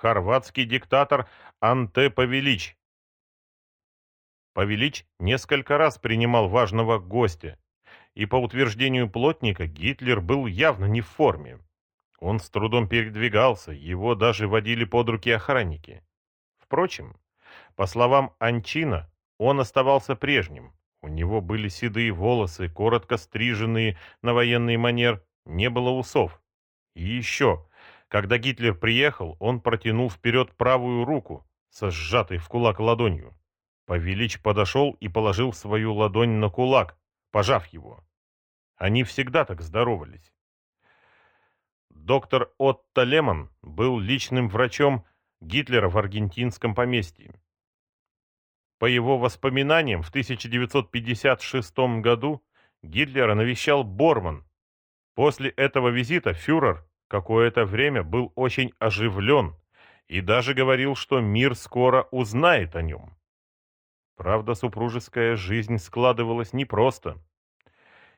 хорватский диктатор Анте Павелич. Павелич несколько раз принимал важного гостя, и по утверждению плотника Гитлер был явно не в форме. Он с трудом передвигался, его даже водили под руки охранники. Впрочем, по словам Анчина, он оставался прежним. У него были седые волосы, коротко стриженные на военный манер, не было усов. И еще, когда Гитлер приехал, он протянул вперед правую руку со сжатой в кулак ладонью. Павелич подошел и положил свою ладонь на кулак, пожав его. Они всегда так здоровались. Доктор Отто Лемон был личным врачом Гитлера в аргентинском поместье. По его воспоминаниям, в 1956 году Гитлера навещал Борман. После этого визита фюрер какое-то время был очень оживлен и даже говорил, что мир скоро узнает о нем. Правда, супружеская жизнь складывалась непросто.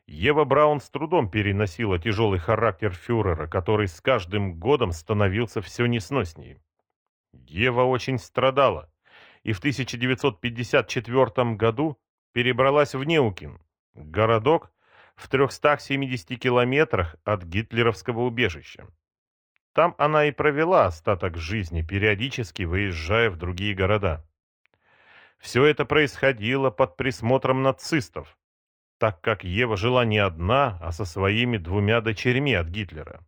Ева Браун с трудом переносила тяжелый характер фюрера, который с каждым годом становился все несноснее. Ева очень страдала и в 1954 году перебралась в Неукин, городок в 370 километрах от гитлеровского убежища. Там она и провела остаток жизни, периодически выезжая в другие города. Все это происходило под присмотром нацистов, так как Ева жила не одна, а со своими двумя дочерьми от Гитлера.